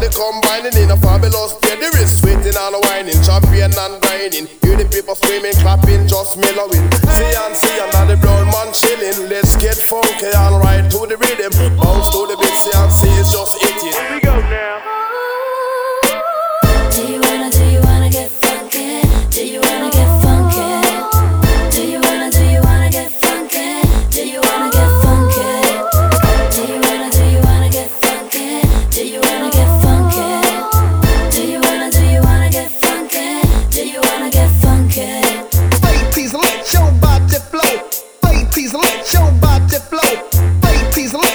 they the combining in a fabulous play. The wrist waiting on a whining, champion and grinding. Hear the people screaming, clapping, just mellowing. See and see another brown man chilling. Let's get funky and right to the rhythm.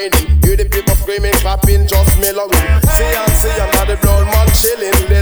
wine. Hear the people screaming, clapping, just me mellowing. See and see, and the blood man chilling.